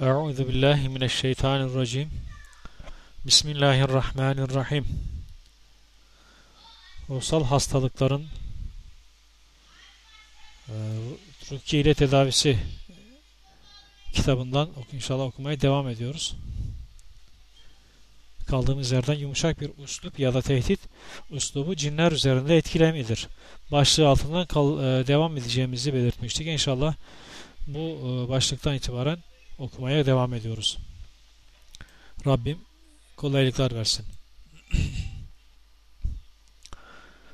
Euzu billahi mineşşeytanirracim. Bismillahirrahmanirrahim. Ruhsal hastalıkların e, Rukiye ile tedavisi kitabından inşallah okumaya devam ediyoruz. Kaldığımız yerden yumuşak bir uslup ya da tehdit uslubu cinler üzerinde etkilemidir. Başlığı altından kal, e, devam edeceğimizi belirtmiştik. İnşallah bu e, başlıktan itibaren okumaya devam ediyoruz. Rabbim kolaylıklar versin.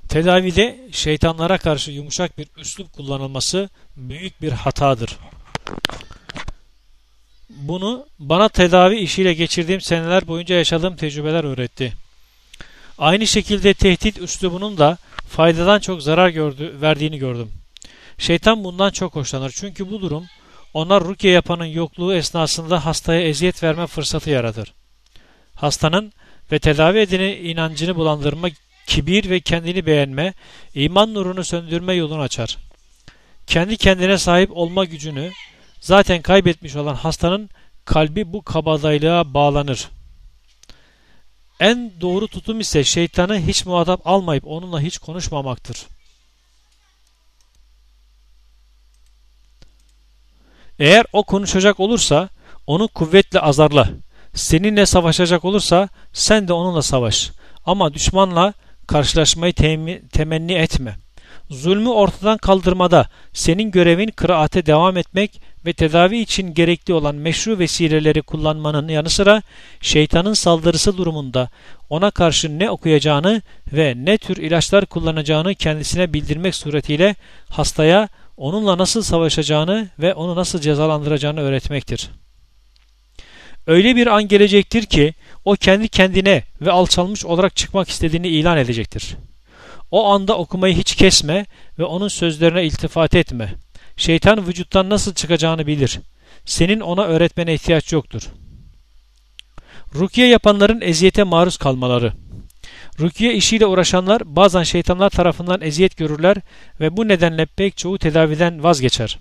Tedavide şeytanlara karşı yumuşak bir üslup kullanılması büyük bir hatadır. Bunu bana tedavi işiyle geçirdiğim seneler boyunca yaşadığım tecrübeler öğretti. Aynı şekilde tehdit üslubunun da faydadan çok zarar gördü, verdiğini gördüm. Şeytan bundan çok hoşlanır. Çünkü bu durum onlar rukiye yapanın yokluğu esnasında hastaya eziyet verme fırsatı yaratır. Hastanın ve tedavi edeni inancını bulandırma, kibir ve kendini beğenme, iman nurunu söndürme yolunu açar. Kendi kendine sahip olma gücünü zaten kaybetmiş olan hastanın kalbi bu kabadayılığa bağlanır. En doğru tutum ise şeytanı hiç muhatap almayıp onunla hiç konuşmamaktır. Eğer o konuşacak olursa onu kuvvetle azarla. Seninle savaşacak olursa sen de onunla savaş. Ama düşmanla karşılaşmayı temenni etme. Zulmü ortadan kaldırmada senin görevin kıraate devam etmek ve tedavi için gerekli olan meşru vesileleri kullanmanın yanı sıra şeytanın saldırısı durumunda ona karşı ne okuyacağını ve ne tür ilaçlar kullanacağını kendisine bildirmek suretiyle hastaya onunla nasıl savaşacağını ve onu nasıl cezalandıracağını öğretmektir. Öyle bir an gelecektir ki o kendi kendine ve alçalmış olarak çıkmak istediğini ilan edecektir. O anda okumayı hiç kesme ve onun sözlerine iltifat etme. Şeytan vücuttan nasıl çıkacağını bilir. Senin ona öğretmene ihtiyaç yoktur. Rukiye yapanların eziyete maruz kalmaları Rukiye işiyle uğraşanlar bazen şeytanlar tarafından eziyet görürler ve bu nedenle pek çoğu tedaviden vazgeçer.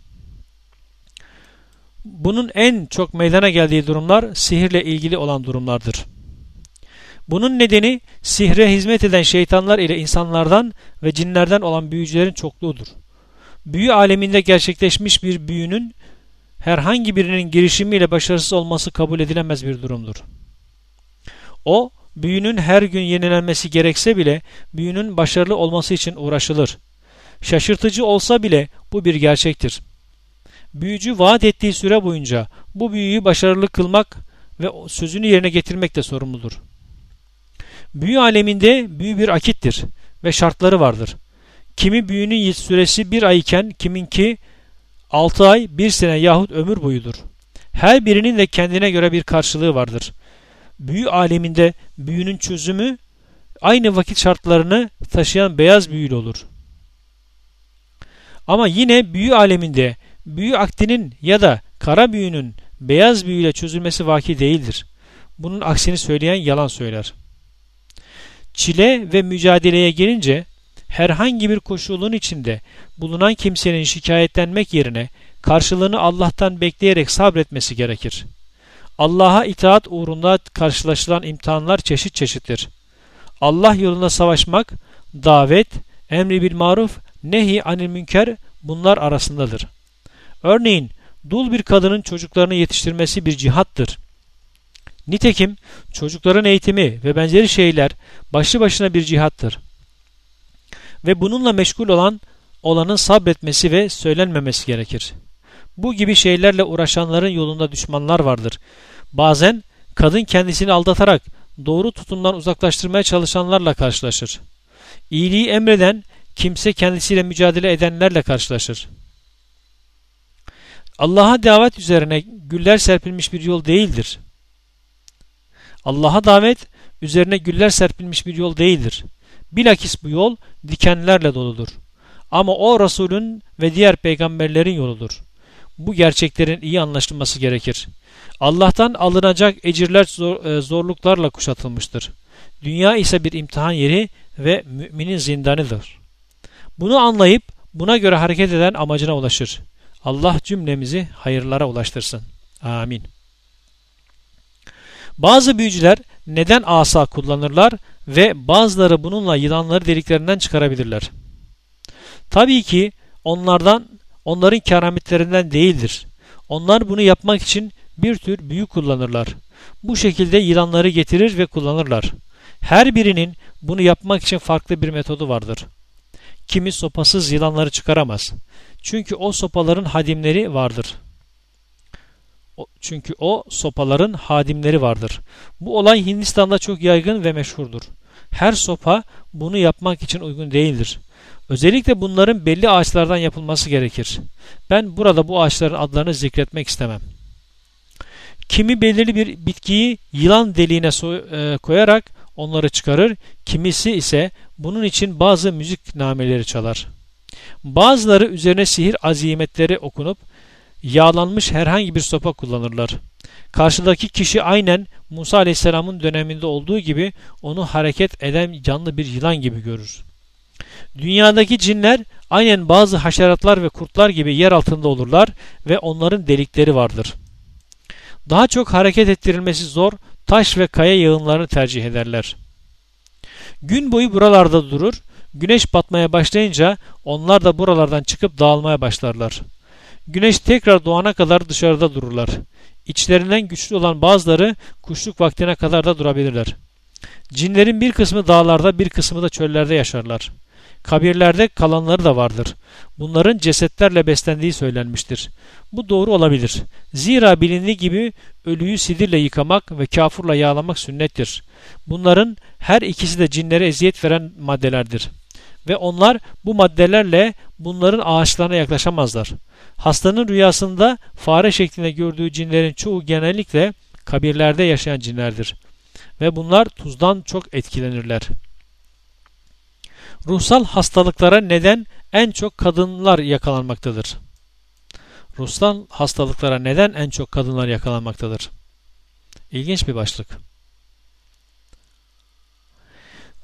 Bunun en çok meydana geldiği durumlar sihirle ilgili olan durumlardır. Bunun nedeni sihre hizmet eden şeytanlar ile insanlardan ve cinlerden olan büyücülerin çokluğudur. Büyü aleminde gerçekleşmiş bir büyünün herhangi birinin girişimiyle başarısız olması kabul edilemez bir durumdur. O, büyünün her gün yenilenmesi gerekse bile büyünün başarılı olması için uğraşılır. Şaşırtıcı olsa bile bu bir gerçektir. Büyücü vaat ettiği süre boyunca bu büyüyü başarılı kılmak ve sözünü yerine getirmekle sorumludur. Büyü aleminde büyü bir akittir ve şartları vardır. Kimi büyünün süresi bir ay iken kiminki altı ay, bir sene yahut ömür boyudur. Her birinin de kendine göre bir karşılığı vardır büyü aleminde büyünün çözümü aynı vakit şartlarını taşıyan beyaz büyülü olur. Ama yine büyü aleminde büyü aktinin ya da kara büyünün beyaz büyüyle çözülmesi vaki değildir. Bunun aksini söyleyen yalan söyler. Çile ve mücadeleye gelince herhangi bir koşulun içinde bulunan kimsenin şikayetlenmek yerine karşılığını Allah'tan bekleyerek sabretmesi gerekir. Allah'a itaat uğrunda karşılaşılan imtihanlar çeşit çeşittir. Allah yolunda savaşmak, davet, emri bil maruf, nehi anil münker bunlar arasındadır. Örneğin dul bir kadının çocuklarını yetiştirmesi bir cihattır. Nitekim çocukların eğitimi ve benzeri şeyler başlı başına bir cihattır. Ve bununla meşgul olan olanın sabretmesi ve söylenmemesi gerekir. Bu gibi şeylerle uğraşanların yolunda düşmanlar vardır. Bazen kadın kendisini aldatarak doğru tutumdan uzaklaştırmaya çalışanlarla karşılaşır. İyiliği emreden kimse kendisiyle mücadele edenlerle karşılaşır. Allah'a davet üzerine güller serpilmiş bir yol değildir. Allah'a davet üzerine güller serpilmiş bir yol değildir. Bilakis bu yol dikenlerle doludur. Ama o Resulün ve diğer peygamberlerin yoludur. Bu gerçeklerin iyi anlaşılması gerekir. Allah'tan alınacak ecirler zor, e, zorluklarla kuşatılmıştır. Dünya ise bir imtihan yeri ve müminin zindanıdır. Bunu anlayıp buna göre hareket eden amacına ulaşır. Allah cümlemizi hayırlara ulaştırsın. Amin. Bazı büyücüler neden asa kullanırlar ve bazıları bununla yılanları deliklerinden çıkarabilirler. Tabii ki onlardan onların kerametlerinden değildir. Onlar bunu yapmak için bir tür büyü kullanırlar. Bu şekilde yılanları getirir ve kullanırlar. Her birinin bunu yapmak için farklı bir metodu vardır. Kimi sopasız yılanları çıkaramaz. Çünkü o sopaların hadimleri vardır. Çünkü o sopaların hadimleri vardır. Bu olay Hindistan'da çok yaygın ve meşhurdur. Her sopa bunu yapmak için uygun değildir. Özellikle bunların belli ağaçlardan yapılması gerekir. Ben burada bu ağaçların adlarını zikretmek istemem. Kimi belirli bir bitkiyi yılan deliğine e, koyarak onları çıkarır, kimisi ise bunun için bazı müzik nameleri çalar. Bazıları üzerine sihir azimetleri okunup yağlanmış herhangi bir sopa kullanırlar. Karşıdaki kişi aynen Musa Aleyhisselam'ın döneminde olduğu gibi onu hareket eden canlı bir yılan gibi görür. Dünyadaki cinler aynen bazı haşeratlar ve kurtlar gibi yer altında olurlar ve onların delikleri vardır. Daha çok hareket ettirilmesi zor taş ve kaya yığınlarını tercih ederler. Gün boyu buralarda durur, güneş batmaya başlayınca onlar da buralardan çıkıp dağılmaya başlarlar. Güneş tekrar doğana kadar dışarıda dururlar. İçlerinden güçlü olan bazıları kuşluk vaktine kadar da durabilirler. Cinlerin bir kısmı dağlarda bir kısmı da çöllerde yaşarlar. Kabirlerde kalanları da vardır. Bunların cesetlerle beslendiği söylenmiştir. Bu doğru olabilir. Zira bilindiği gibi ölüyü sidirle yıkamak ve kafurla yağlamak sünnettir. Bunların her ikisi de cinlere eziyet veren maddelerdir. Ve onlar bu maddelerle bunların ağaçlarına yaklaşamazlar. Hastanın rüyasında fare şeklinde gördüğü cinlerin çoğu genellikle kabirlerde yaşayan cinlerdir. Ve bunlar tuzdan çok etkilenirler. Ruhsal hastalıklara neden en çok kadınlar yakalanmaktadır? Ruhsal hastalıklara neden en çok kadınlar yakalanmaktadır? İlginç bir başlık.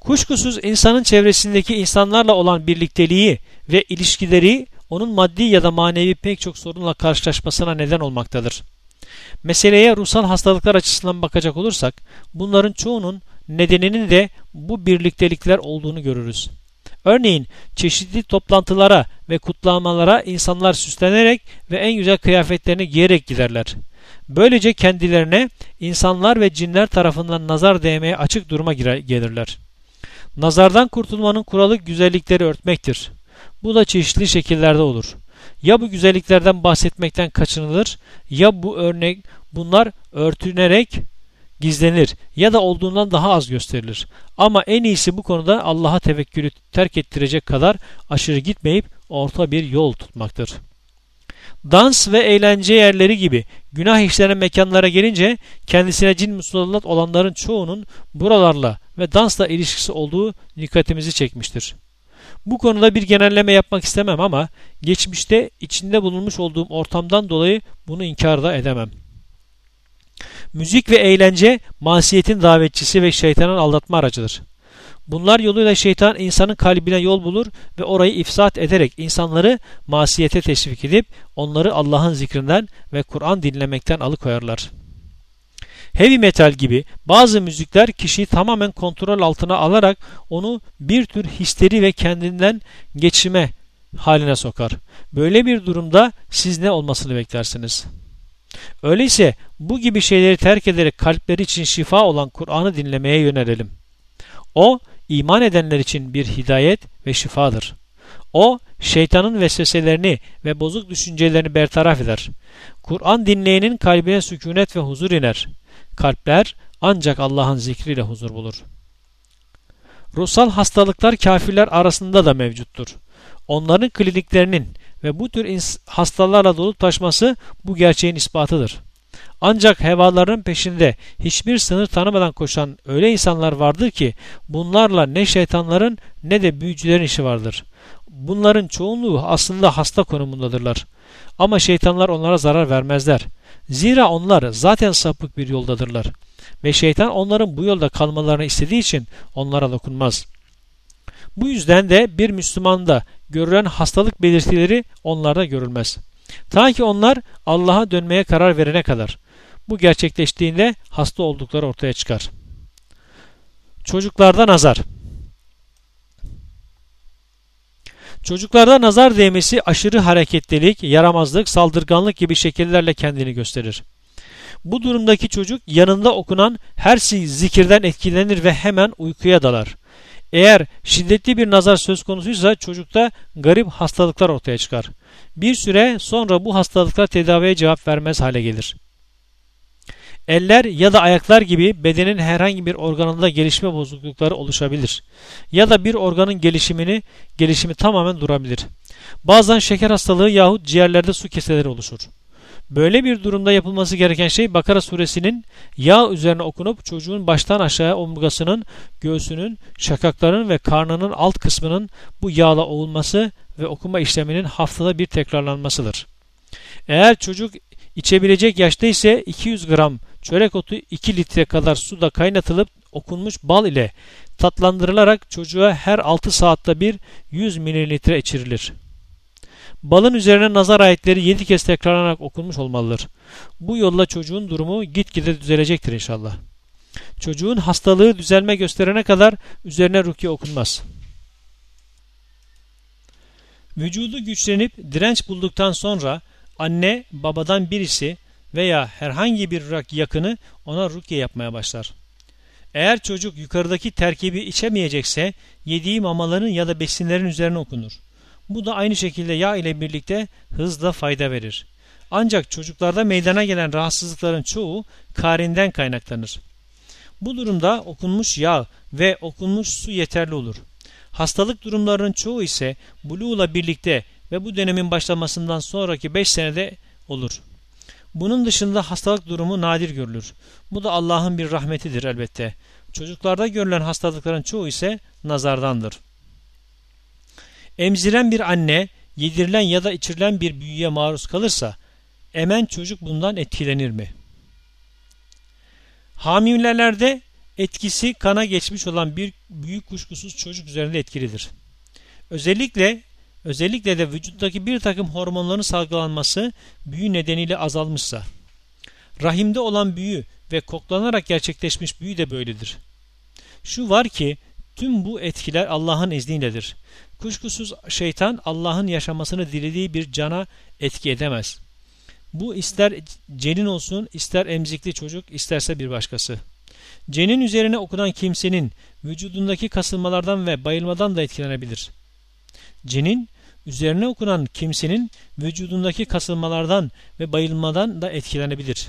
Kuşkusuz insanın çevresindeki insanlarla olan birlikteliği ve ilişkileri onun maddi ya da manevi pek çok sorunla karşılaşmasına neden olmaktadır. Meseleye ruhsal hastalıklar açısından bakacak olursak bunların çoğunun nedeninin de bu birliktelikler olduğunu görürüz. Örneğin çeşitli toplantılara ve kutlamalara insanlar süslenerek ve en güzel kıyafetlerini giyerek giderler. Böylece kendilerine insanlar ve cinler tarafından nazar değmeye açık duruma gelirler. Nazardan kurtulmanın kuralı güzellikleri örtmektir. Bu da çeşitli şekillerde olur. Ya bu güzelliklerden bahsetmekten kaçınılır ya bu örnek bunlar örtünerek gizlenir ya da olduğundan daha az gösterilir. Ama en iyisi bu konuda Allah'a tevekkülü terk ettirecek kadar aşırı gitmeyip orta bir yol tutmaktır. Dans ve eğlence yerleri gibi günah işlenen mekanlara gelince kendisine cin musallat olanların çoğunun buralarla ve dansla ilişkisi olduğu dikkatimizi çekmiştir. Bu konuda bir genelleme yapmak istemem ama geçmişte içinde bulunmuş olduğum ortamdan dolayı bunu inkar da edemem. Müzik ve eğlence masiyetin davetçisi ve şeytanın aldatma aracıdır. Bunlar yoluyla şeytan insanın kalbine yol bulur ve orayı ifsat ederek insanları masiyete teşvik edip onları Allah'ın zikrinden ve Kur'an dinlemekten alıkoyarlar. Heavy metal gibi bazı müzikler kişiyi tamamen kontrol altına alarak onu bir tür histeri ve kendinden geçime haline sokar. Böyle bir durumda siz ne olmasını beklersiniz? Öyleyse bu gibi şeyleri terk ederek kalpleri için şifa olan Kur'an'ı dinlemeye yönelelim. O iman edenler için bir hidayet ve şifadır. O şeytanın vesveselerini ve bozuk düşüncelerini bertaraf eder. Kur'an dinleyenin kalbine sükunet ve huzur iner. Kalpler ancak Allah'ın zikriyle huzur bulur. Ruhsal hastalıklar kafirler arasında da mevcuttur. Onların kliniklerinin ve bu tür hastalarla dolu taşması bu gerçeğin ispatıdır. Ancak hevaların peşinde hiçbir sınır tanımadan koşan öyle insanlar vardır ki bunlarla ne şeytanların ne de büyücülerin işi vardır. Bunların çoğunluğu aslında hasta konumundadırlar. Ama şeytanlar onlara zarar vermezler. Zira onlar zaten sapık bir yoldadırlar. Ve şeytan onların bu yolda kalmalarını istediği için onlara dokunmaz. Bu yüzden de bir Müslümanda görülen hastalık belirtileri onlarda görülmez. Ta ki onlar Allah'a dönmeye karar verene kadar. Bu gerçekleştiğinde hasta oldukları ortaya çıkar. Çocuklarda nazar Çocuklarda nazar değmesi aşırı hareketlilik, yaramazlık, saldırganlık gibi şekillerle kendini gösterir. Bu durumdaki çocuk yanında okunan her şey zikirden etkilenir ve hemen uykuya dalar. Eğer şiddetli bir nazar söz konusuysa çocukta garip hastalıklar ortaya çıkar. Bir süre sonra bu hastalıklar tedaviye cevap vermez hale gelir. Eller ya da ayaklar gibi bedenin herhangi bir organında gelişme bozuklukları oluşabilir. Ya da bir organın gelişimini gelişimi tamamen durabilir. Bazen şeker hastalığı yahut ciğerlerde su keseleri oluşur. Böyle bir durumda yapılması gereken şey Bakara suresinin yağ üzerine okunup çocuğun baştan aşağı omurgasının, göğsünün, şakaklarının ve karnının alt kısmının bu yağla ovulması ve okuma işleminin haftada bir tekrarlanmasıdır. Eğer çocuk içebilecek yaşta ise 200 gram çörek otu 2 litre kadar suda kaynatılıp okunmuş bal ile tatlandırılarak çocuğa her 6 saatte bir 100 mililitre içirilir. Balın üzerine nazar ayetleri 7 kez tekrarlanarak okunmuş olmalıdır. Bu yolla çocuğun durumu gitgide düzelecektir inşallah. Çocuğun hastalığı düzelme gösterene kadar üzerine rukiye okunmaz. Vücudu güçlenip direnç bulduktan sonra anne babadan birisi veya herhangi bir yakını ona rukiye yapmaya başlar. Eğer çocuk yukarıdaki terkibi içemeyecekse yediği mamaların ya da besinlerin üzerine okunur. Bu da aynı şekilde yağ ile birlikte hızla fayda verir. Ancak çocuklarda meydana gelen rahatsızlıkların çoğu karinden kaynaklanır. Bu durumda okunmuş yağ ve okunmuş su yeterli olur. Hastalık durumlarının çoğu ise buluğla birlikte ve bu dönemin başlamasından sonraki 5 senede olur. Bunun dışında hastalık durumu nadir görülür. Bu da Allah'ın bir rahmetidir elbette. Çocuklarda görülen hastalıkların çoğu ise nazardandır. Emziren bir anne yedirilen ya da içirilen bir büyüye maruz kalırsa emen çocuk bundan etkilenir mi? Hamilelerde etkisi kana geçmiş olan bir büyük kuşkusuz çocuk üzerinde etkilidir. Özellikle özellikle de vücuttaki bir takım hormonların salgılanması büyü nedeniyle azalmışsa. Rahimde olan büyü ve koklanarak gerçekleşmiş büyü de böyledir. Şu var ki tüm bu etkiler Allah'ın izniyledir. Kuşkusuz şeytan Allah'ın yaşamasını dilediği bir cana etki edemez. Bu ister cenin olsun, ister emzikli çocuk, isterse bir başkası. Cenin üzerine okunan kimsenin vücudundaki kasılmalardan ve bayılmadan da etkilenebilir. Cenin üzerine okunan kimsenin vücudundaki kasılmalardan ve bayılmadan da etkilenebilir.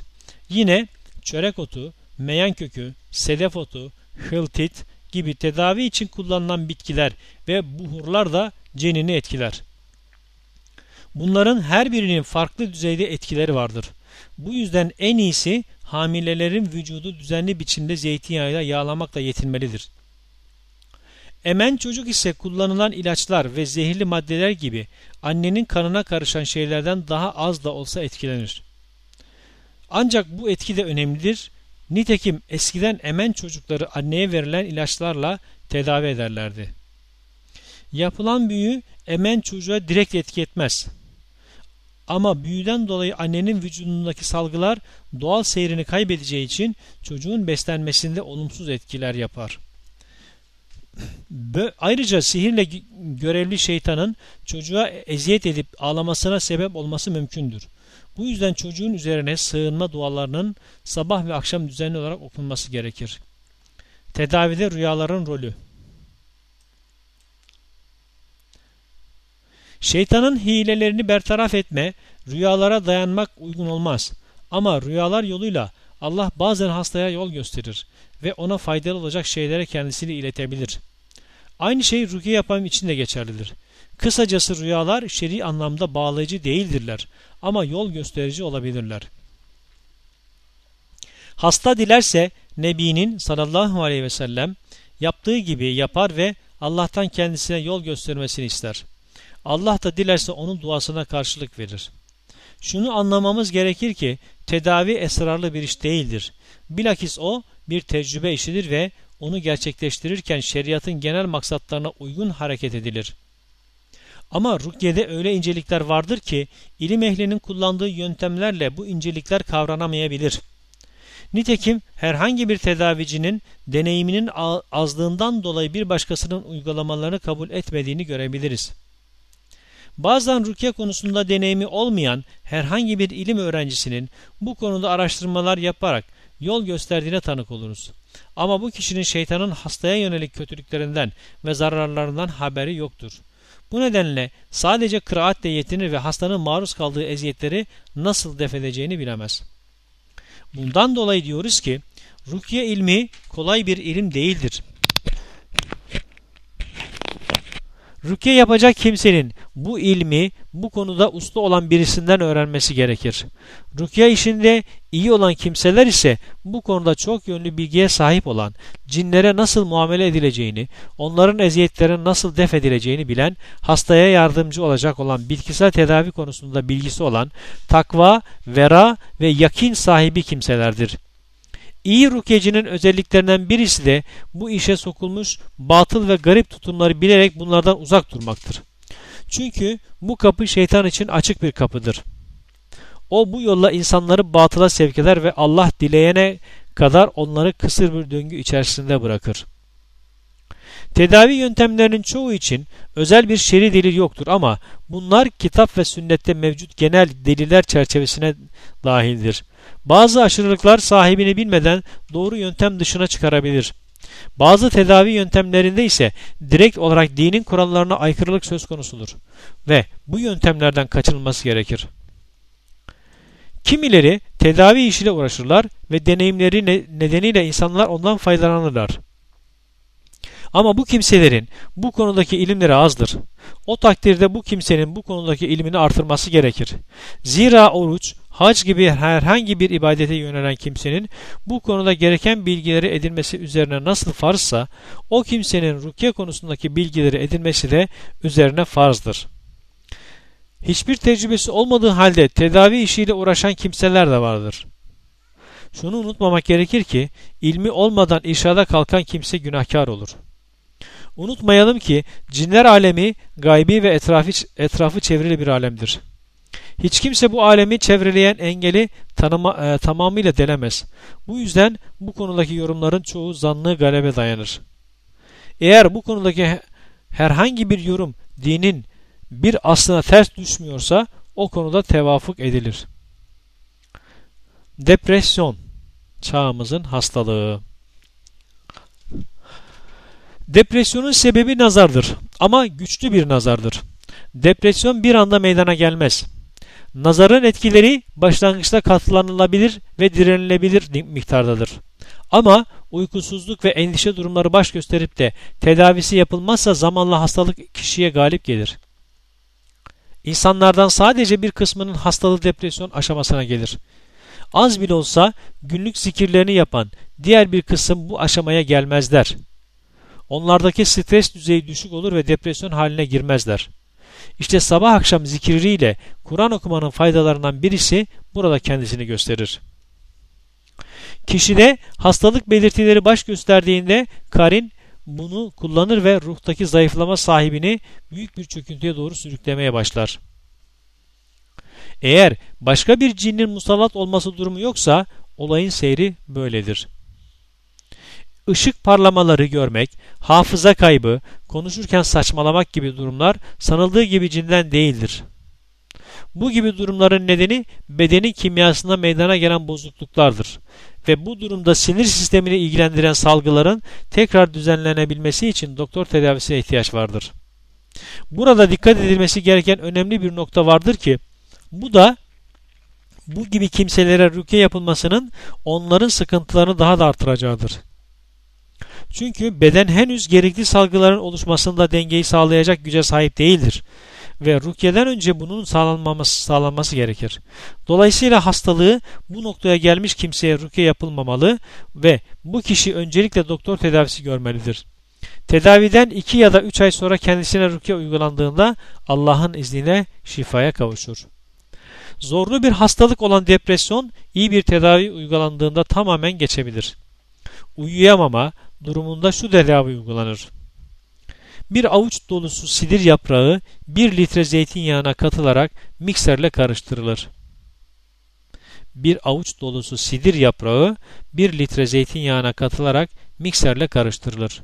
Yine çörek otu, meyan kökü, sedef otu, hıltit, gibi tedavi için kullanılan bitkiler ve buhurlar da cenini etkiler. Bunların her birinin farklı düzeyde etkileri vardır. Bu yüzden en iyisi hamilelerin vücudu düzenli biçimde zeytinyağıyla yağlamakla yetinmelidir. Emen çocuk ise kullanılan ilaçlar ve zehirli maddeler gibi annenin kanına karışan şeylerden daha az da olsa etkilenir. Ancak bu etki de önemlidir Nitekim eskiden emen çocukları anneye verilen ilaçlarla tedavi ederlerdi. Yapılan büyü emen çocuğa direkt etki etmez. Ama büyüden dolayı annenin vücudundaki salgılar doğal seyrini kaybedeceği için çocuğun beslenmesinde olumsuz etkiler yapar. Ayrıca sihirle görevli şeytanın çocuğa eziyet edip ağlamasına sebep olması mümkündür. Bu yüzden çocuğun üzerine sığınma dualarının sabah ve akşam düzenli olarak okunması gerekir. Tedavide rüyaların rolü Şeytanın hilelerini bertaraf etme, rüyalara dayanmak uygun olmaz. Ama rüyalar yoluyla Allah bazen hastaya yol gösterir ve ona faydalı olacak şeylere kendisini iletebilir. Aynı şey rukiye yapan için de geçerlidir. Kısacası rüyalar şer'i anlamda bağlayıcı değildirler ama yol gösterici olabilirler. Hasta dilerse Nebi'nin sallallahu aleyhi ve sellem yaptığı gibi yapar ve Allah'tan kendisine yol göstermesini ister. Allah da dilerse onun duasına karşılık verir. Şunu anlamamız gerekir ki tedavi esrarlı bir iş değildir. Bilakis o bir tecrübe işidir ve onu gerçekleştirirken şeriatın genel maksatlarına uygun hareket edilir.'' Ama rukyede öyle incelikler vardır ki ilim ehlinin kullandığı yöntemlerle bu incelikler kavranamayabilir. Nitekim herhangi bir tedavicinin deneyiminin azlığından dolayı bir başkasının uygulamalarını kabul etmediğini görebiliriz. Bazen rukiye konusunda deneyimi olmayan herhangi bir ilim öğrencisinin bu konuda araştırmalar yaparak yol gösterdiğine tanık oluruz. Ama bu kişinin şeytanın hastaya yönelik kötülüklerinden ve zararlarından haberi yoktur. Bu nedenle sadece kıraatle yetinir ve hastanın maruz kaldığı eziyetleri nasıl defedeceğini bilemez. Bundan dolayı diyoruz ki rukiye ilmi kolay bir ilim değildir. Rukiye yapacak kimsenin bu ilmi bu konuda usta olan birisinden öğrenmesi gerekir. Rukiye işinde iyi olan kimseler ise bu konuda çok yönlü bilgiye sahip olan, cinlere nasıl muamele edileceğini, onların eziyetlerinin nasıl def edileceğini bilen, hastaya yardımcı olacak olan, bitkisel tedavi konusunda bilgisi olan, takva, vera ve yakin sahibi kimselerdir. İyi rukyecinin özelliklerinden birisi de bu işe sokulmuş batıl ve garip tutumları bilerek bunlardan uzak durmaktır. Çünkü bu kapı şeytan için açık bir kapıdır. O bu yolla insanları batıla sevk eder ve Allah dileyene kadar onları kısır bir döngü içerisinde bırakır. Tedavi yöntemlerinin çoğu için özel bir şer'i delil yoktur ama bunlar kitap ve sünnette mevcut genel deliller çerçevesine dahildir. Bazı aşırılıklar sahibini bilmeden doğru yöntem dışına çıkarabilir. Bazı tedavi yöntemlerinde ise direkt olarak dinin kurallarına aykırılık söz konusudur ve bu yöntemlerden kaçınılması gerekir. Kimileri tedavi işiyle uğraşırlar ve deneyimleri nedeniyle insanlar ondan faydalanırlar. Ama bu kimselerin bu konudaki ilimleri azdır. O takdirde bu kimsenin bu konudaki ilmini artırması gerekir. Zira oruç, hac gibi herhangi bir ibadete yönelen kimsenin bu konuda gereken bilgileri edinmesi üzerine nasıl farzsa, o kimsenin rukiye konusundaki bilgileri edinmesi de üzerine farzdır. Hiçbir tecrübesi olmadığı halde tedavi işiyle uğraşan kimseler de vardır. Şunu unutmamak gerekir ki ilmi olmadan irşada kalkan kimse günahkar olur. Unutmayalım ki cinler alemi gaybi ve etrafı, etrafı çevrili bir alemdir. Hiç kimse bu alemi çevreleyen engeli tanıma, e, tamamıyla delemez. Bu yüzden bu konudaki yorumların çoğu zanlı galebe dayanır. Eğer bu konudaki herhangi bir yorum dinin bir aslına ters düşmüyorsa o konuda tevafuk edilir. Depresyon çağımızın hastalığı. Depresyonun sebebi nazardır ama güçlü bir nazardır. Depresyon bir anda meydana gelmez. Nazarın etkileri başlangıçta katlanılabilir ve direnilebilir miktardadır. Ama uykusuzluk ve endişe durumları baş gösterip de tedavisi yapılmazsa zamanla hastalık kişiye galip gelir. İnsanlardan sadece bir kısmının hastalığı depresyon aşamasına gelir. Az bile olsa günlük zikirlerini yapan diğer bir kısım bu aşamaya gelmezler. Onlardaki stres düzeyi düşük olur ve depresyon haline girmezler. İşte sabah akşam zikiriyle Kur'an okumanın faydalarından birisi burada kendisini gösterir. Kişide hastalık belirtileri baş gösterdiğinde karin bunu kullanır ve ruhtaki zayıflama sahibini büyük bir çöküntüye doğru sürüklemeye başlar. Eğer başka bir cinnin musallat olması durumu yoksa olayın seyri böyledir ışık parlamaları görmek, hafıza kaybı, konuşurken saçmalamak gibi durumlar sanıldığı gibi cinden değildir. Bu gibi durumların nedeni bedenin kimyasında meydana gelen bozukluklardır ve bu durumda sinir sistemini ilgilendiren salgıların tekrar düzenlenebilmesi için doktor tedavisine ihtiyaç vardır. Burada dikkat edilmesi gereken önemli bir nokta vardır ki bu da bu gibi kimselere rüke yapılmasının onların sıkıntılarını daha da artıracağıdır. Çünkü beden henüz gerekli salgıların oluşmasında dengeyi sağlayacak güce sahip değildir ve rukyeden önce bunun sağlanması gerekir. Dolayısıyla hastalığı bu noktaya gelmiş kimseye rukye yapılmamalı ve bu kişi öncelikle doktor tedavisi görmelidir. Tedaviden 2 ya da 3 ay sonra kendisine rukye uygulandığında Allah'ın izniyle şifaya kavuşur. Zorlu bir hastalık olan depresyon iyi bir tedavi uygulandığında tamamen geçebilir. Uyuyamama, durumunda şu tedavi uygulanır. Bir avuç dolusu sidir yaprağı 1 litre zeytinyağına katılarak mikserle karıştırılır. bir avuç dolusu sidir yaprağı 1 litre zeytinyağına katılarak mikserle karıştırılır.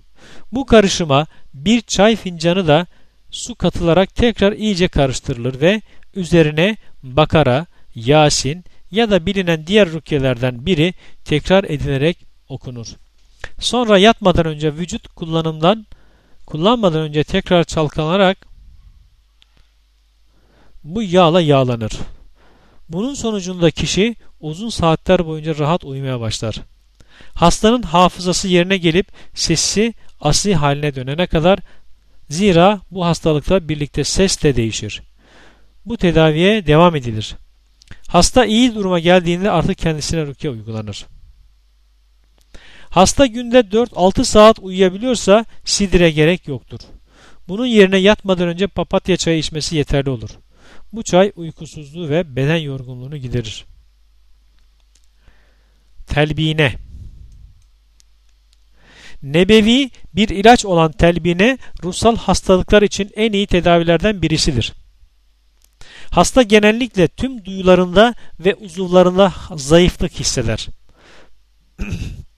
Bu karışıma bir çay fincanı da su katılarak tekrar iyice karıştırılır ve üzerine Bakara, Yasin ya da bilinen diğer rukyelerden biri tekrar edilerek okunur. Sonra yatmadan önce vücut kullanımdan kullanmadan önce tekrar çalkalanarak bu yağla yağlanır. Bunun sonucunda kişi uzun saatler boyunca rahat uyumaya başlar. Hastanın hafızası yerine gelip sesi asli haline dönene kadar zira bu hastalıkla birlikte ses de değişir. Bu tedaviye devam edilir. Hasta iyi duruma geldiğinde artık kendisine rukiye uygulanır. Hasta günde 4-6 saat uyuyabiliyorsa sidire gerek yoktur. Bunun yerine yatmadan önce papatya çayı içmesi yeterli olur. Bu çay uykusuzluğu ve beden yorgunluğunu giderir. Telbine Nebevi bir ilaç olan telbine ruhsal hastalıklar için en iyi tedavilerden birisidir. Hasta genellikle tüm duyularında ve uzuvlarında zayıflık hisseder.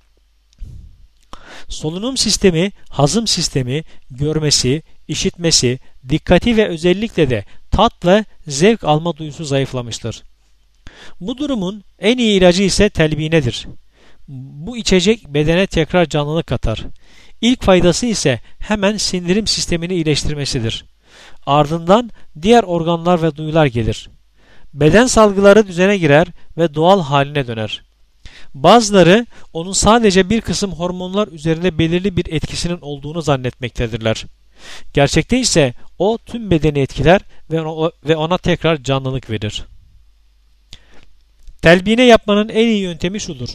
Solunum sistemi, hazım sistemi, görmesi, işitmesi, dikkati ve özellikle de tat ve zevk alma duyusu zayıflamıştır. Bu durumun en iyi ilacı ise telbinedir. Bu içecek bedene tekrar canlılık katar. İlk faydası ise hemen sindirim sistemini iyileştirmesidir. Ardından diğer organlar ve duyular gelir. Beden salgıları düzene girer ve doğal haline döner. Bazıları onun sadece bir kısım hormonlar üzerinde belirli bir etkisinin olduğunu zannetmektedirler. Gerçekte ise o tüm bedeni etkiler ve ona tekrar canlılık verir. Telbine yapmanın en iyi yöntemi şudur.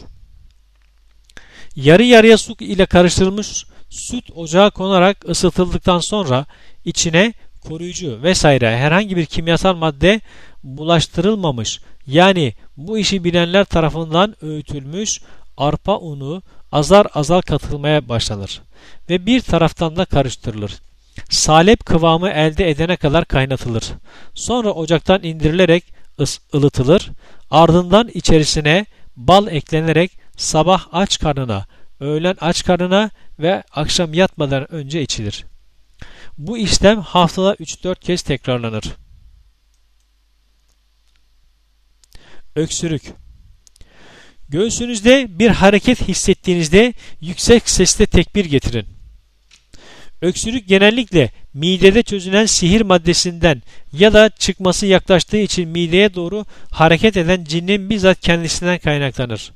Yarı yarıya su ile karıştırılmış süt ocağa konarak ısıtıldıktan sonra içine koruyucu vesaire herhangi bir kimyasal madde bulaştırılmamış yani bu işi bilenler tarafından öğütülmüş arpa unu azar azar katılmaya başlanır ve bir taraftan da karıştırılır. Salep kıvamı elde edene kadar kaynatılır. Sonra ocaktan indirilerek ılıtılır. Ardından içerisine bal eklenerek sabah aç karnına, öğlen aç karnına ve akşam yatmadan önce içilir. Bu işlem haftada 3-4 kez tekrarlanır. Öksürük Göğsünüzde bir hareket hissettiğinizde yüksek sesle tekbir getirin. Öksürük genellikle midede çözünen sihir maddesinden ya da çıkması yaklaştığı için mideye doğru hareket eden cinnin bizzat kendisinden kaynaklanır.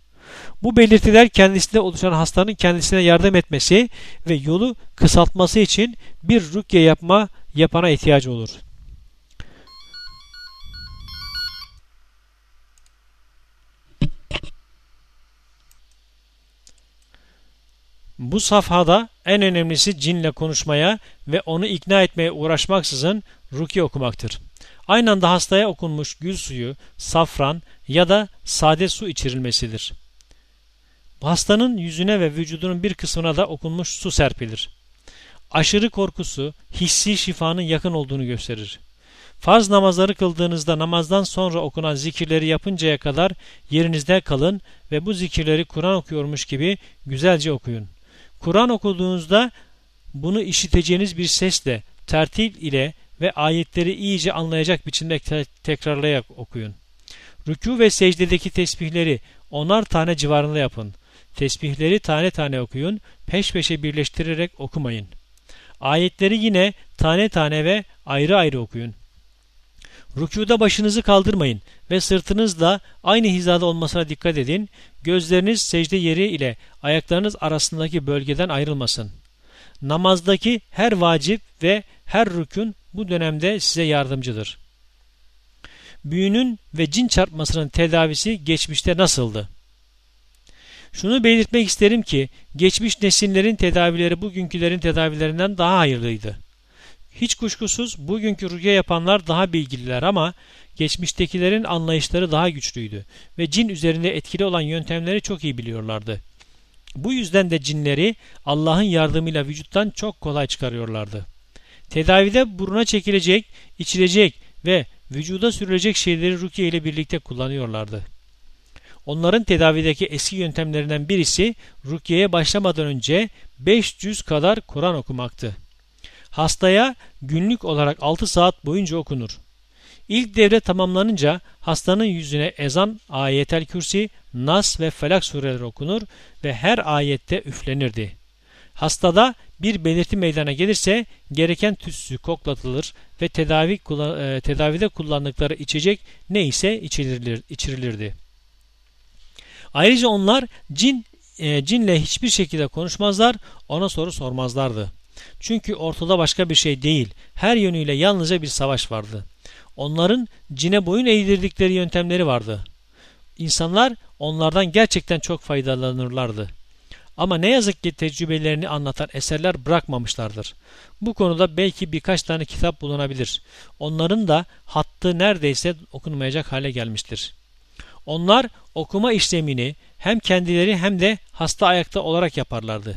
Bu belirtiler kendisinde oluşan hastanın kendisine yardım etmesi ve yolu kısaltması için bir rükye yapma yapana ihtiyacı olur. Bu safhada en önemlisi cinle konuşmaya ve onu ikna etmeye uğraşmaksızın ruki okumaktır. Aynı anda hastaya okunmuş gül suyu, safran ya da sade su içirilmesidir. Hastanın yüzüne ve vücudunun bir kısmına da okunmuş su serpilir. Aşırı korkusu hissi şifanın yakın olduğunu gösterir. Farz namazları kıldığınızda namazdan sonra okunan zikirleri yapıncaya kadar yerinizde kalın ve bu zikirleri Kur'an okuyormuş gibi güzelce okuyun. Kur'an okuduğunuzda bunu işiteceğiniz bir sesle, tertip ile ve ayetleri iyice anlayacak biçimde te tekrarlayarak okuyun. Rükû ve secdedeki tesbihleri onar tane civarında yapın. Tesbihleri tane tane okuyun, peş peşe birleştirerek okumayın. Ayetleri yine tane tane ve ayrı ayrı okuyun. Rükuda başınızı kaldırmayın ve sırtınızla aynı hizada olmasına dikkat edin. Gözleriniz secde yeri ile ayaklarınız arasındaki bölgeden ayrılmasın. Namazdaki her vacip ve her rükün bu dönemde size yardımcıdır. Büyünün ve cin çarpmasının tedavisi geçmişte nasıldı? Şunu belirtmek isterim ki geçmiş nesillerin tedavileri bugünkülerin tedavilerinden daha hayırlıydı. Hiç kuşkusuz bugünkü rüya yapanlar daha bilgililer ama geçmiştekilerin anlayışları daha güçlüydü ve cin üzerinde etkili olan yöntemleri çok iyi biliyorlardı. Bu yüzden de cinleri Allah'ın yardımıyla vücuttan çok kolay çıkarıyorlardı. Tedavide buruna çekilecek, içilecek ve vücuda sürülecek şeyleri rukiye ile birlikte kullanıyorlardı. Onların tedavideki eski yöntemlerinden birisi rukyeye başlamadan önce 500 kadar Kur'an okumaktı. Hastaya günlük olarak 6 saat boyunca okunur. İlk devre tamamlanınca hastanın yüzüne ezan, ayetel kürsi, nas ve felak sureleri okunur ve her ayette üflenirdi. Hastada bir belirti meydana gelirse gereken tütsü koklatılır ve tedavi, e, tedavide kullandıkları içecek neyse içirilir, içirilirdi. Ayrıca onlar cin e, cinle hiçbir şekilde konuşmazlar, ona soru sormazlardı. Çünkü ortada başka bir şey değil, her yönüyle yalnızca bir savaş vardı. Onların cine boyun eğdirdikleri yöntemleri vardı. İnsanlar onlardan gerçekten çok faydalanırlardı. Ama ne yazık ki tecrübelerini anlatan eserler bırakmamışlardır. Bu konuda belki birkaç tane kitap bulunabilir. Onların da hattı neredeyse okunmayacak hale gelmiştir. Onlar okuma işlemini hem kendileri hem de hasta ayakta olarak yaparlardı.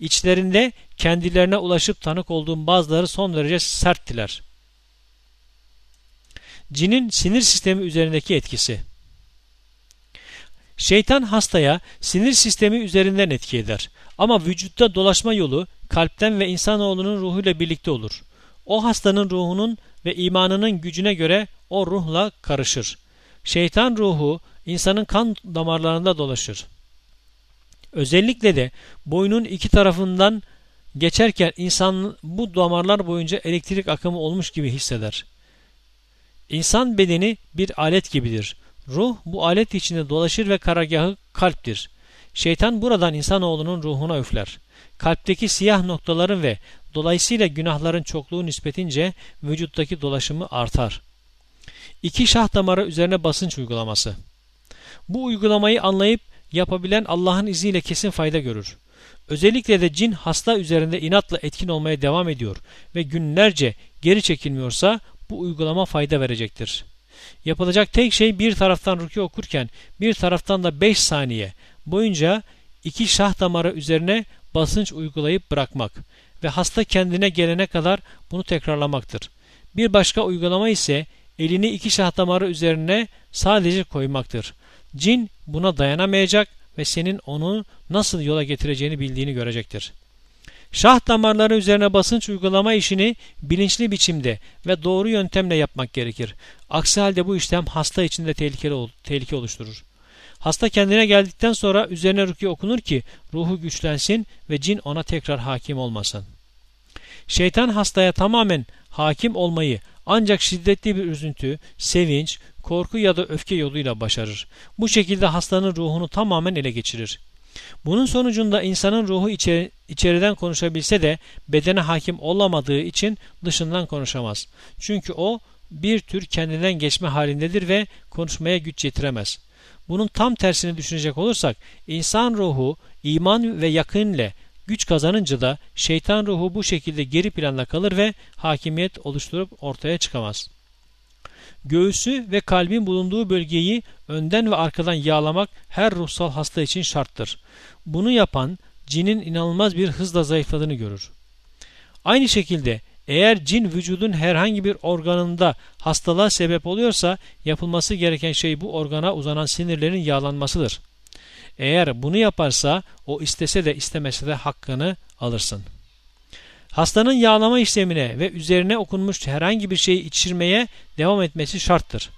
İçlerinde kendilerine ulaşıp tanık olduğum bazıları son derece serttiler. Cinin sinir sistemi üzerindeki etkisi Şeytan hastaya sinir sistemi üzerinden etki eder. Ama vücutta dolaşma yolu kalpten ve insanoğlunun ruhuyla birlikte olur. O hastanın ruhunun ve imanının gücüne göre o ruhla karışır. Şeytan ruhu insanın kan damarlarında dolaşır. Özellikle de boynun iki tarafından geçerken insan bu damarlar boyunca elektrik akımı olmuş gibi hisseder. İnsan bedeni bir alet gibidir. Ruh bu alet içinde dolaşır ve karargahı kalptir. Şeytan buradan insanoğlunun ruhuna üfler. Kalpteki siyah noktaların ve dolayısıyla günahların çokluğu nispetince vücuttaki dolaşımı artar. İki şah damarı üzerine basınç uygulaması. Bu uygulamayı anlayıp yapabilen Allah'ın izniyle kesin fayda görür. Özellikle de cin hasta üzerinde inatla etkin olmaya devam ediyor ve günlerce geri çekilmiyorsa bu uygulama fayda verecektir. Yapılacak tek şey bir taraftan ruki okurken bir taraftan da 5 saniye boyunca iki şah damarı üzerine basınç uygulayıp bırakmak ve hasta kendine gelene kadar bunu tekrarlamaktır. Bir başka uygulama ise elini iki şah damarı üzerine sadece koymaktır. Cin buna dayanamayacak ve senin onu nasıl yola getireceğini bildiğini görecektir. Şah damarları üzerine basınç uygulama işini bilinçli biçimde ve doğru yöntemle yapmak gerekir. Aksi halde bu işlem hasta için de tehlikeli, tehlike oluşturur. Hasta kendine geldikten sonra üzerine rukiye okunur ki ruhu güçlensin ve cin ona tekrar hakim olmasın. Şeytan hastaya tamamen hakim olmayı ancak şiddetli bir üzüntü, sevinç, korku ya da öfke yoluyla başarır. Bu şekilde hastanın ruhunu tamamen ele geçirir. Bunun sonucunda insanın ruhu içeri, içeriden konuşabilse de bedene hakim olamadığı için dışından konuşamaz. Çünkü o bir tür kendinden geçme halindedir ve konuşmaya güç yetiremez. Bunun tam tersini düşünecek olursak insan ruhu iman ve yakın ile güç kazanınca da şeytan ruhu bu şekilde geri planda kalır ve hakimiyet oluşturup ortaya çıkamaz. Göğsü ve kalbin bulunduğu bölgeyi önden ve arkadan yağlamak her ruhsal hasta için şarttır. Bunu yapan cinin inanılmaz bir hızla zayıfladığını görür. Aynı şekilde eğer cin vücudun herhangi bir organında hastalığa sebep oluyorsa yapılması gereken şey bu organa uzanan sinirlerin yağlanmasıdır. Eğer bunu yaparsa o istese de istemese de hakkını alırsın. Hastanın yağlama işlemine ve üzerine okunmuş herhangi bir şeyi içirmeye devam etmesi şarttır.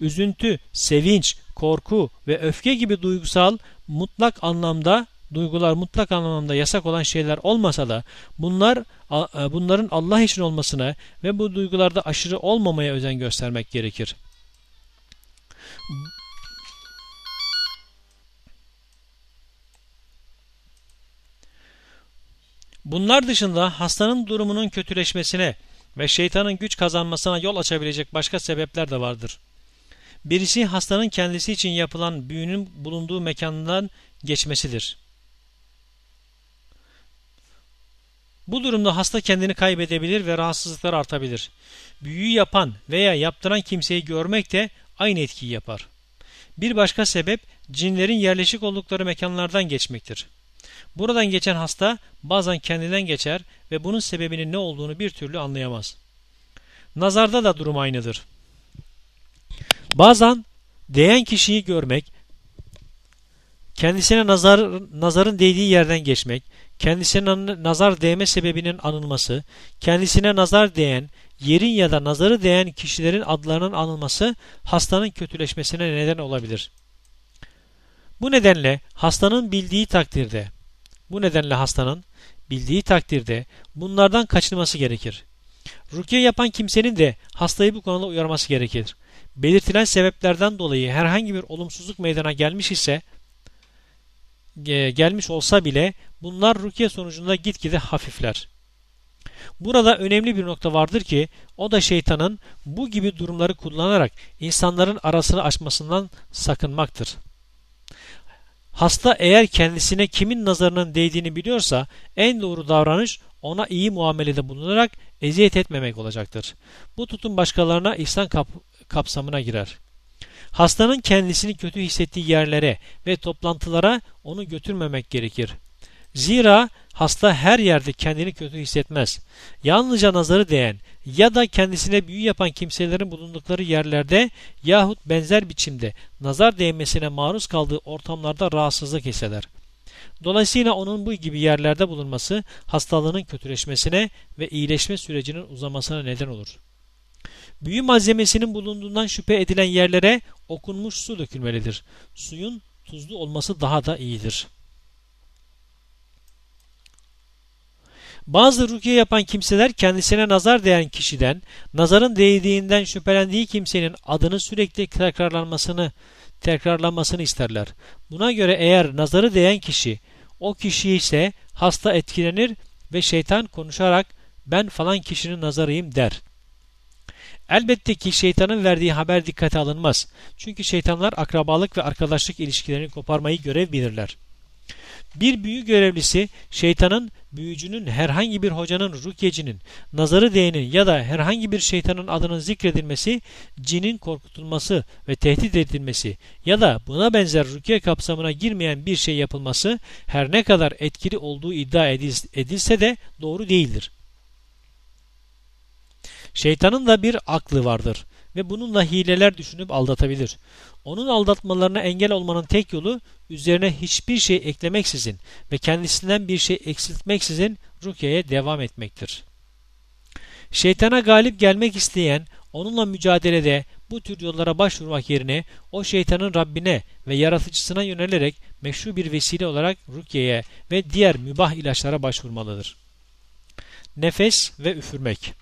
Üzüntü, sevinç, korku ve öfke gibi duygusal mutlak anlamda duygular mutlak anlamda yasak olan şeyler olmasa da bunlar e, bunların Allah için olmasına ve bu duygularda aşırı olmamaya özen göstermek gerekir. Bunlar dışında hastanın durumunun kötüleşmesine ve şeytanın güç kazanmasına yol açabilecek başka sebepler de vardır. Birisi hastanın kendisi için yapılan büyünün bulunduğu mekandan geçmesidir. Bu durumda hasta kendini kaybedebilir ve rahatsızlıklar artabilir. Büyüyü yapan veya yaptıran kimseyi görmek de aynı etkiyi yapar. Bir başka sebep cinlerin yerleşik oldukları mekanlardan geçmektir. Buradan geçen hasta bazen kendinden geçer ve bunun sebebinin ne olduğunu bir türlü anlayamaz. Nazarda da durum aynıdır. Bazen değen kişiyi görmek kendisine nazar, nazarın değdiği yerden geçmek, kendisine nazar değme sebebinin anılması, kendisine nazar değen, yerin ya da nazarı değen kişilerin adlarının anılması hastanın kötüleşmesine neden olabilir. Bu nedenle hastanın bildiği takdirde, bu nedenle hastanın bildiği takdirde bunlardan kaçınması gerekir. Rukiye yapan kimsenin de hastayı bu konuda uyarması gerekir. Belirtilen sebeplerden dolayı herhangi bir olumsuzluk meydana gelmiş ise gelmiş olsa bile bunlar rukiye sonucunda gitgide hafifler. Burada önemli bir nokta vardır ki o da şeytanın bu gibi durumları kullanarak insanların arasını açmasından sakınmaktır. Hasta eğer kendisine kimin nazarının değdiğini biliyorsa en doğru davranış ona iyi muamelede bulunarak eziyet etmemek olacaktır. Bu tutum başkalarına ihsan kap kapsamına girer. Hastanın kendisini kötü hissettiği yerlere ve toplantılara onu götürmemek gerekir. Zira hasta her yerde kendini kötü hissetmez. Yalnızca nazarı değen ya da kendisine büyü yapan kimselerin bulundukları yerlerde yahut benzer biçimde nazar değmesine maruz kaldığı ortamlarda rahatsızlık hisseder. Dolayısıyla onun bu gibi yerlerde bulunması hastalığının kötüleşmesine ve iyileşme sürecinin uzamasına neden olur. Büyü malzemesinin bulunduğundan şüphe edilen yerlere okunmuş su dökülmelidir. Suyun tuzlu olması daha da iyidir. Bazı rukiye yapan kimseler kendisine nazar değen kişiden, nazarın değdiğinden şüphelendiği kimsenin adını sürekli tekrarlanmasını tekrarlanmasını isterler. Buna göre eğer nazarı değen kişi o kişi ise hasta etkilenir ve şeytan konuşarak ben falan kişinin nazarıyım der. Elbette ki şeytanın verdiği haber dikkate alınmaz. Çünkü şeytanlar akrabalık ve arkadaşlık ilişkilerini koparmayı görev bilirler. Bir büyü görevlisi şeytanın, büyücünün, herhangi bir hocanın, rukyecinin, nazarı değenin ya da herhangi bir şeytanın adının zikredilmesi, cinin korkutulması ve tehdit edilmesi ya da buna benzer rükye kapsamına girmeyen bir şey yapılması her ne kadar etkili olduğu iddia edilse de doğru değildir. Şeytanın da bir aklı vardır ve bununla hileler düşünüp aldatabilir. Onun aldatmalarına engel olmanın tek yolu üzerine hiçbir şey eklemeksizin ve kendisinden bir şey eksiltmeksizin rukyeye devam etmektir. Şeytana galip gelmek isteyen onunla mücadelede bu tür yollara başvurmak yerine o şeytanın Rabbine ve yaratıcısına yönelerek meşru bir vesile olarak rukyeye ve diğer mübah ilaçlara başvurmalıdır. Nefes ve üfürmek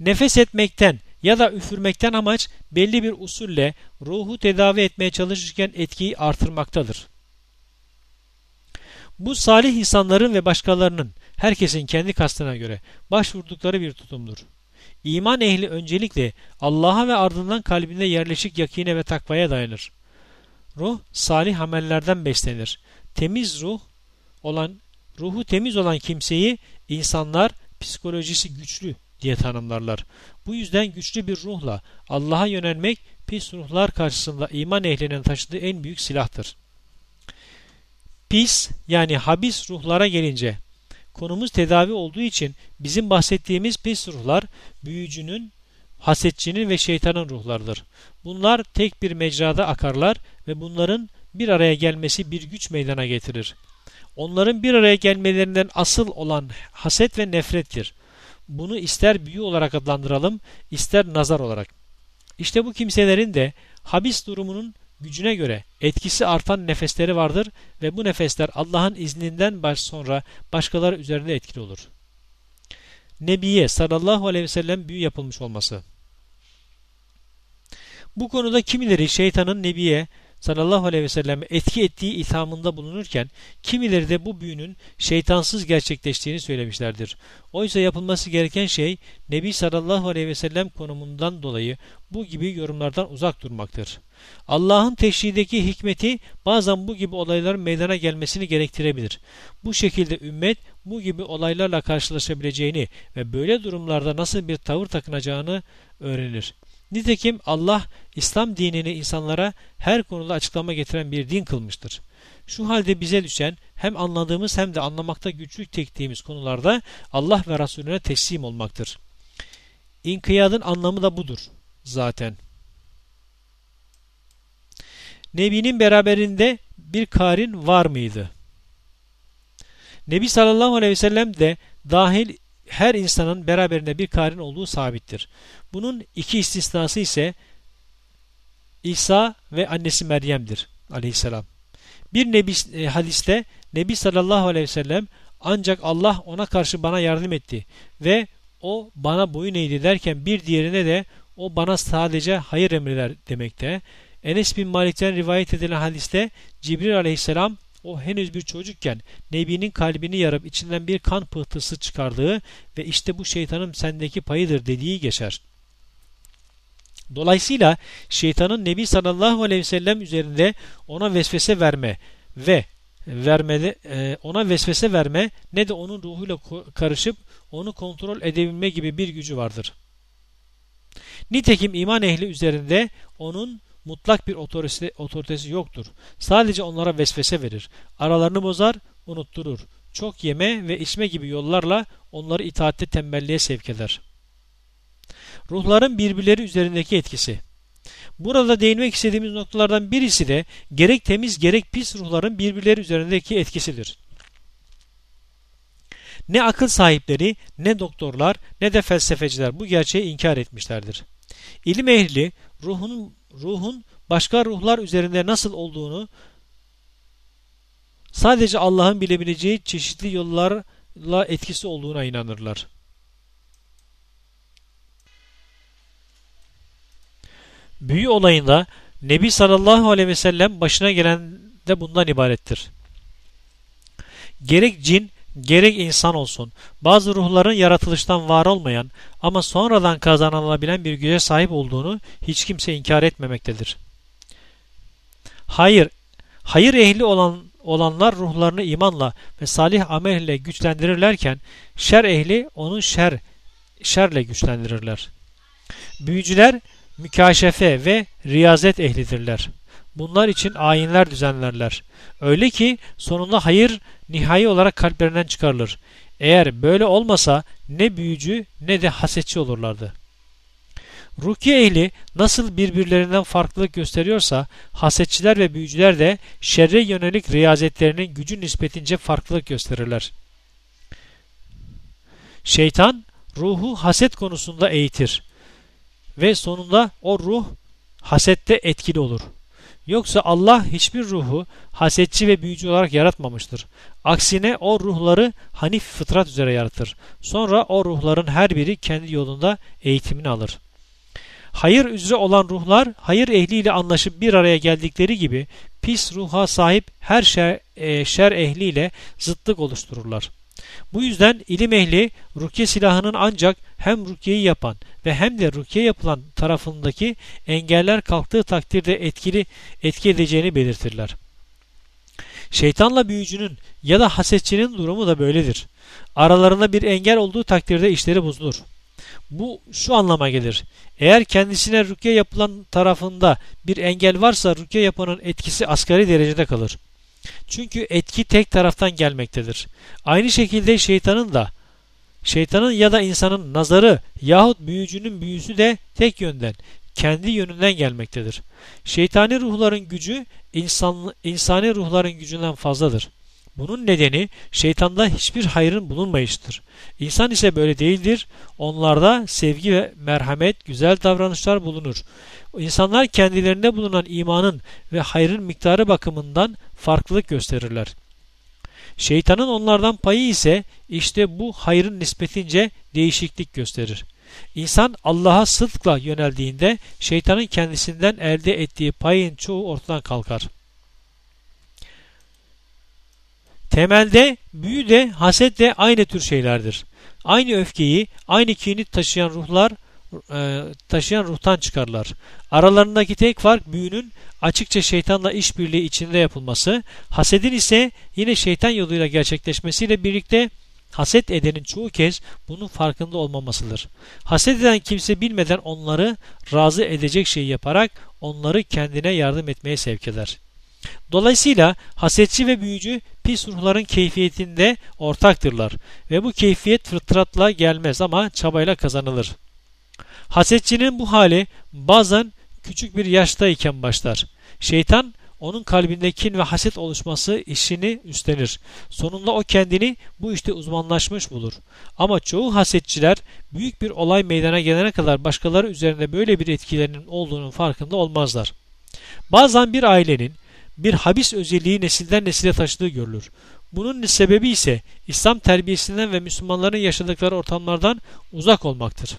Nefes etmekten ya da üfürmekten amaç belli bir usulle ruhu tedavi etmeye çalışırken etkiyi artırmaktadır. Bu salih insanların ve başkalarının herkesin kendi kastına göre başvurdukları bir tutumdur. İman ehli öncelikle Allah'a ve ardından kalbinde yerleşik yakine ve takvaya dayanır. Ruh salih amellerden beslenir. Temiz ruh olan ruhu temiz olan kimseyi insanlar psikolojisi güçlü diye tanımlarlar. Bu yüzden güçlü bir ruhla Allah'a yönelmek pis ruhlar karşısında iman ehlinin taşıdığı en büyük silahtır. Pis yani habis ruhlara gelince konumuz tedavi olduğu için bizim bahsettiğimiz pis ruhlar büyücünün, hasetçinin ve şeytanın ruhlarıdır. Bunlar tek bir mecrada akarlar ve bunların bir araya gelmesi bir güç meydana getirir. Onların bir araya gelmelerinden asıl olan haset ve nefrettir. Bunu ister büyü olarak adlandıralım, ister nazar olarak. İşte bu kimselerin de habis durumunun gücüne göre etkisi artan nefesleri vardır ve bu nefesler Allah'ın izninden baş sonra başkaları üzerinde etkili olur. Nebiye sallallahu aleyhi ve sellem büyü yapılmış olması. Bu konuda kimileri şeytanın Nebiye sallallahu aleyhi ve sellem etki ettiği ithamında bulunurken kimileri de bu büyünün şeytansız gerçekleştiğini söylemişlerdir. Oysa yapılması gereken şey Nebi sallallahu aleyhi ve sellem konumundan dolayı bu gibi yorumlardan uzak durmaktır. Allah'ın teşrideki hikmeti bazen bu gibi olayların meydana gelmesini gerektirebilir. Bu şekilde ümmet bu gibi olaylarla karşılaşabileceğini ve böyle durumlarda nasıl bir tavır takınacağını öğrenir. Nitekim Allah İslam dinini insanlara her konuda açıklama getiren bir din kılmıştır. Şu halde bize düşen hem anladığımız hem de anlamakta güçlük çektiğimiz konularda Allah ve Resulüne teslim olmaktır. İnkiyadın anlamı da budur zaten. Nebinin beraberinde bir karin var mıydı? Nebi sallallahu aleyhi ve sellem de dahil her insanın beraberinde bir karin olduğu sabittir. Bunun iki istisnası ise İsa ve annesi Meryem'dir aleyhisselam. Bir nebi, e, hadiste Nebi sallallahu aleyhi ve sellem ancak Allah ona karşı bana yardım etti ve o bana boyun eğdi derken bir diğerine de o bana sadece hayır emreder demekte. Enes bin Malik'ten rivayet edilen hadiste Cibril aleyhisselam o henüz bir çocukken Nebi'nin kalbini yarıp içinden bir kan pıhtısı çıkardığı ve işte bu şeytanın sendeki payıdır dediği geçer. Dolayısıyla şeytanın Nebi sallallahu aleyhi ve sellem üzerinde ona vesvese verme ve vermede e, ona vesvese verme ne de onun ruhuyla karışıp onu kontrol edebilme gibi bir gücü vardır. Nitekim iman ehli üzerinde onun mutlak bir otoritesi, otoritesi yoktur. Sadece onlara vesvese verir. Aralarını bozar, unutturur. Çok yeme ve içme gibi yollarla onları itaatte tembelliğe sevk eder. Ruhların birbirleri üzerindeki etkisi Burada değinmek istediğimiz noktalardan birisi de gerek temiz gerek pis ruhların birbirleri üzerindeki etkisidir. Ne akıl sahipleri, ne doktorlar, ne de felsefeciler bu gerçeği inkar etmişlerdir. İlim ehli ruhun ruhun başka ruhlar üzerinde nasıl olduğunu sadece Allah'ın bilebileceği çeşitli yollarla etkisi olduğuna inanırlar. Büyü olayında Nebi sallallahu aleyhi ve sellem başına gelen de bundan ibarettir. Gerek cin gerek insan olsun bazı ruhların yaratılıştan var olmayan ama sonradan kazanılabilen bir güce sahip olduğunu hiç kimse inkar etmemektedir. Hayır, hayır ehli olan olanlar ruhlarını imanla ve salih amel ile güçlendirirlerken şer ehli onu şer şerle güçlendirirler. Büyücüler mükaşefe ve riyazet ehlidirler. Bunlar için ayinler düzenlerler. Öyle ki sonunda hayır nihai olarak kalplerinden çıkarılır. Eğer böyle olmasa ne büyücü ne de hasetçi olurlardı. Rukiye ehli nasıl birbirlerinden farklılık gösteriyorsa hasetçiler ve büyücüler de şerre yönelik riyazetlerinin gücü nispetince farklılık gösterirler. Şeytan ruhu haset konusunda eğitir ve sonunda o ruh hasette etkili olur. Yoksa Allah hiçbir ruhu hasetçi ve büyücü olarak yaratmamıştır. Aksine o ruhları hanif fıtrat üzere yaratır. Sonra o ruhların her biri kendi yolunda eğitimini alır. Hayır üzere olan ruhlar hayır ehliyle anlaşıp bir araya geldikleri gibi pis ruha sahip her şer, e, şer ehliyle zıtlık oluştururlar. Bu yüzden ilim ehli rukiye silahının ancak hem rukiyeyi yapan ve hem de rukiye yapılan tarafındaki engeller kalktığı takdirde etkili etki edeceğini belirtirler. Şeytanla büyücünün ya da hasetçinin durumu da böyledir. Aralarında bir engel olduğu takdirde işleri bozulur. Bu şu anlama gelir. Eğer kendisine rukiye yapılan tarafında bir engel varsa rukiye yapanın etkisi asgari derecede kalır. Çünkü etki tek taraftan gelmektedir. Aynı şekilde şeytanın da şeytanın ya da insanın nazarı yahut büyücünün büyüsü de tek yönden, kendi yönünden gelmektedir. Şeytani ruhların gücü insan, insani ruhların gücünden fazladır. Bunun nedeni şeytanda hiçbir hayrın bulunmayıştır. İnsan ise böyle değildir. Onlarda sevgi ve merhamet, güzel davranışlar bulunur. İnsanlar kendilerinde bulunan imanın ve hayrın miktarı bakımından farklılık gösterirler. Şeytanın onlardan payı ise işte bu hayrın nispetince değişiklik gösterir. İnsan Allah'a sıdkla yöneldiğinde şeytanın kendisinden elde ettiği payın çoğu ortadan kalkar. Temelde büyü de haset de aynı tür şeylerdir. Aynı öfkeyi, aynı kini taşıyan ruhlar e, taşıyan ruhtan çıkarlar. Aralarındaki tek fark büyünün açıkça şeytanla işbirliği içinde yapılması, hasedin ise yine şeytan yoluyla gerçekleşmesiyle birlikte haset edenin çoğu kez bunun farkında olmamasıdır. Haset eden kimse bilmeden onları razı edecek şeyi yaparak onları kendine yardım etmeye sevk eder. Dolayısıyla hasetçi ve büyücü pis ruhların keyfiyetinde ortaktırlar ve bu keyfiyet fıtratla gelmez ama çabayla kazanılır. Hasetçinin bu hali bazen küçük bir yaştayken başlar. Şeytan onun kalbinde kin ve haset oluşması işini üstlenir. Sonunda o kendini bu işte uzmanlaşmış bulur. Ama çoğu hasetçiler büyük bir olay meydana gelene kadar başkaları üzerinde böyle bir etkilerinin olduğunun farkında olmazlar. Bazen bir ailenin bir habis özelliği nesilden nesile taşıdığı görülür. Bunun sebebi ise İslam terbiyesinden ve Müslümanların yaşadıkları ortamlardan uzak olmaktır.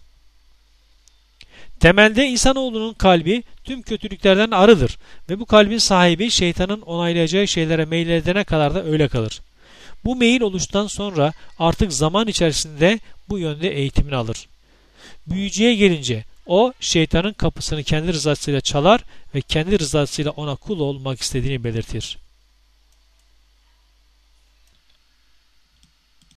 Temelde insanoğlunun kalbi tüm kötülüklerden arıdır ve bu kalbin sahibi şeytanın onaylayacağı şeylere meyledene kadar da öyle kalır. Bu meyil oluştan sonra artık zaman içerisinde bu yönde eğitimini alır. Büyücüye gelince o şeytanın kapısını kendi rızasıyla çalar ve kendi rızasıyla ona kul olmak istediğini belirtir.